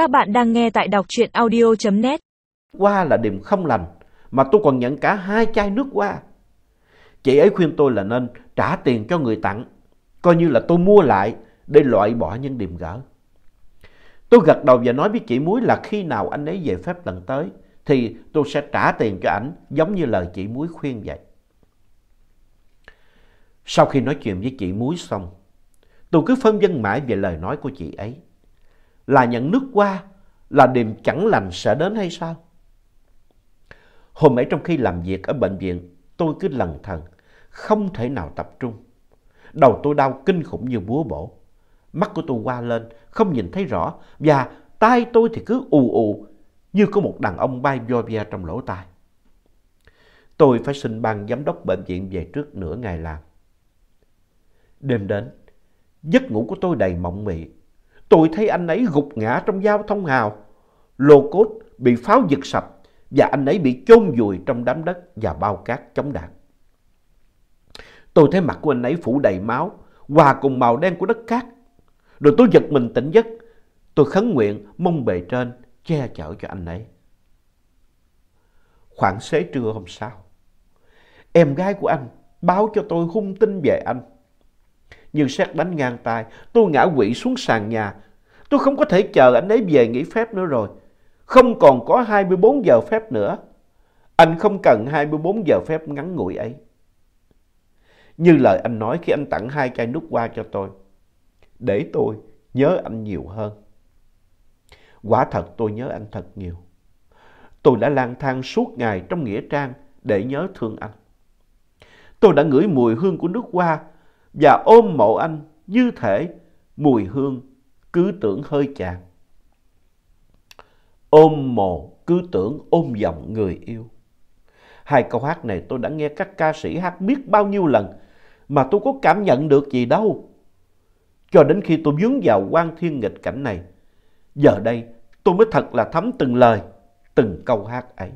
Các bạn đang nghe tại đọc truyện audio.net. qua là điểm không lành, mà tôi còn nhận cả hai chai nước qua Chị ấy khuyên tôi là nên trả tiền cho người tặng, coi như là tôi mua lại để loại bỏ những điểm gỡ. Tôi gật đầu và nói với chị Muối là khi nào anh ấy về phép lần tới thì tôi sẽ trả tiền cho ảnh giống như lời chị Muối khuyên vậy. Sau khi nói chuyện với chị Muối xong, tôi cứ phân vân mãi về lời nói của chị ấy. Là nhận nước qua là điềm chẳng lành sẽ đến hay sao? Hôm ấy trong khi làm việc ở bệnh viện, tôi cứ lần thần, không thể nào tập trung. Đầu tôi đau kinh khủng như búa bổ. Mắt của tôi qua lên, không nhìn thấy rõ, và tai tôi thì cứ ù ù, như có một đàn ông bay vo ve trong lỗ tai. Tôi phải xin ban giám đốc bệnh viện về trước nửa ngày làm. Đêm đến, giấc ngủ của tôi đầy mộng mị. Tôi thấy anh ấy gục ngã trong giao thông hào, lô cốt bị pháo giật sập và anh ấy bị chôn vùi trong đám đất và bao cát chống đạn. Tôi thấy mặt của anh ấy phủ đầy máu, hòa cùng màu đen của đất cát. Rồi tôi giật mình tỉnh giấc, tôi khấn nguyện mong bề trên che chở cho anh ấy. Khoảng xế trưa hôm sau, em gái của anh báo cho tôi hung tin về anh. Như xét đánh ngang tay, tôi ngã quỵ xuống sàn nhà. Tôi không có thể chờ anh ấy về nghỉ phép nữa rồi. Không còn có 24 giờ phép nữa. Anh không cần 24 giờ phép ngắn ngủi ấy. Như lời anh nói khi anh tặng hai chai nước hoa cho tôi. Để tôi nhớ anh nhiều hơn. Quả thật tôi nhớ anh thật nhiều. Tôi đã lang thang suốt ngày trong Nghĩa Trang để nhớ thương anh. Tôi đã ngửi mùi hương của nước hoa và ôm mộ anh như thể mùi hương cứ tưởng hơi chàng. Ôm mộ cứ tưởng ôm giọng người yêu. Hai câu hát này tôi đã nghe các ca sĩ hát biết bao nhiêu lần mà tôi có cảm nhận được gì đâu. Cho đến khi tôi vướng vào quan thiên nghịch cảnh này, giờ đây tôi mới thật là thấm từng lời, từng câu hát ấy.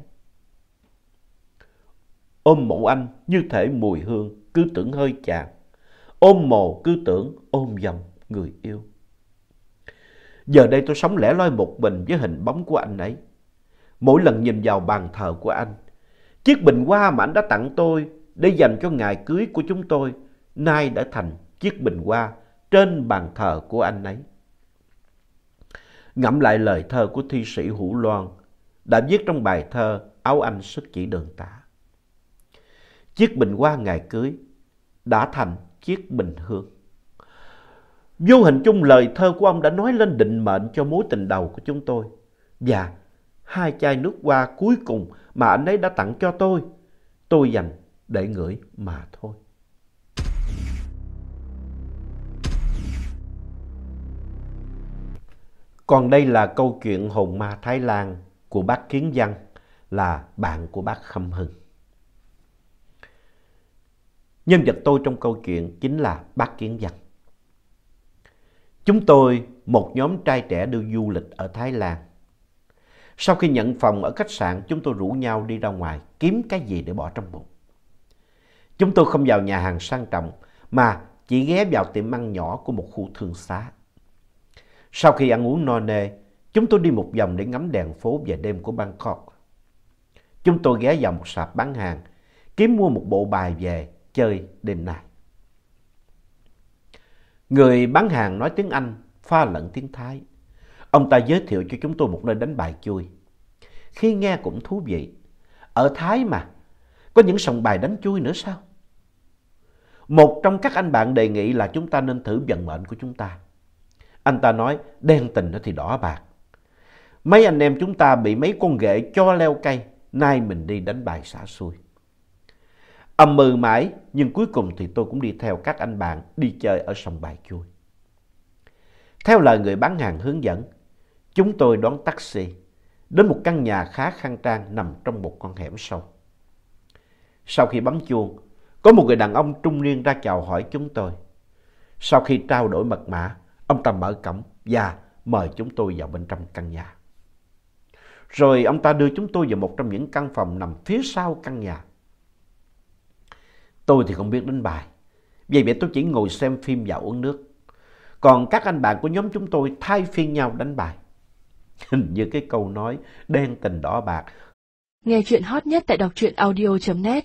Ôm mộ anh như thể mùi hương cứ tưởng hơi chàng ôm mồ cứ tưởng ôm dầm người yêu. Giờ đây tôi sống lẻ loi một mình với hình bóng của anh ấy. Mỗi lần nhìn vào bàn thờ của anh, chiếc bình hoa mà anh đã tặng tôi để dành cho ngày cưới của chúng tôi, nay đã thành chiếc bình hoa trên bàn thờ của anh ấy. Ngẫm lại lời thơ của thi sĩ Hữu Loan đã viết trong bài thơ Áo Anh sức chỉ đường tả. Chiếc bình hoa ngày cưới đã thành chiếc bình hương. Vô hình chung lời thơ của ông đã nói lên định mệnh cho mối tình đầu của chúng tôi. Và hai chai nước hoa cuối cùng mà anh ấy đã tặng cho tôi, tôi dành để ngửi mà thôi. Còn đây là câu chuyện hồn ma Thái Lan của bác Kiến Văn là bạn của bác Khâm Hưng. Nhân vật tôi trong câu chuyện chính là bác Kiến Văn. Chúng tôi, một nhóm trai trẻ đưa du lịch ở Thái Lan. Sau khi nhận phòng ở khách sạn, chúng tôi rủ nhau đi ra ngoài kiếm cái gì để bỏ trong bụng. Chúng tôi không vào nhà hàng sang trọng mà chỉ ghé vào tiệm ăn nhỏ của một khu thương xá. Sau khi ăn uống no nê, chúng tôi đi một vòng để ngắm đèn phố về đêm của Bangkok. Chúng tôi ghé vào một sạp bán hàng, kiếm mua một bộ bài về chơi đêm nay. Người bán hàng nói tiếng Anh, pha lẫn tiếng Thái. Ông ta giới thiệu cho chúng tôi một nơi đánh bài chui. Khi nghe cũng thú vị. Ở Thái mà, có những sòng bài đánh chui nữa sao? Một trong các anh bạn đề nghị là chúng ta nên thử vận mệnh của chúng ta. Anh ta nói đen tình thì đỏ bạc. Mấy anh em chúng ta bị mấy con ghệ cho leo cây, nay mình đi đánh bài xả xuôi. Âm mưu mãi, nhưng cuối cùng thì tôi cũng đi theo các anh bạn đi chơi ở sông Bài Chui. Theo lời người bán hàng hướng dẫn, chúng tôi đón taxi đến một căn nhà khá khang trang nằm trong một con hẻm sâu. Sau khi bấm chuông, có một người đàn ông trung niên ra chào hỏi chúng tôi. Sau khi trao đổi mật mã, ông ta mở cổng và mời chúng tôi vào bên trong căn nhà. Rồi ông ta đưa chúng tôi vào một trong những căn phòng nằm phía sau căn nhà. Tôi thì không biết đánh bài. Vì vậy tôi chỉ ngồi xem phim và uống nước. Còn các anh bạn của nhóm chúng tôi thay phiên nhau đánh bài. Hình như cái câu nói đen tình đỏ bạc Nghe chuyện hot nhất tại đọc truyện audio.net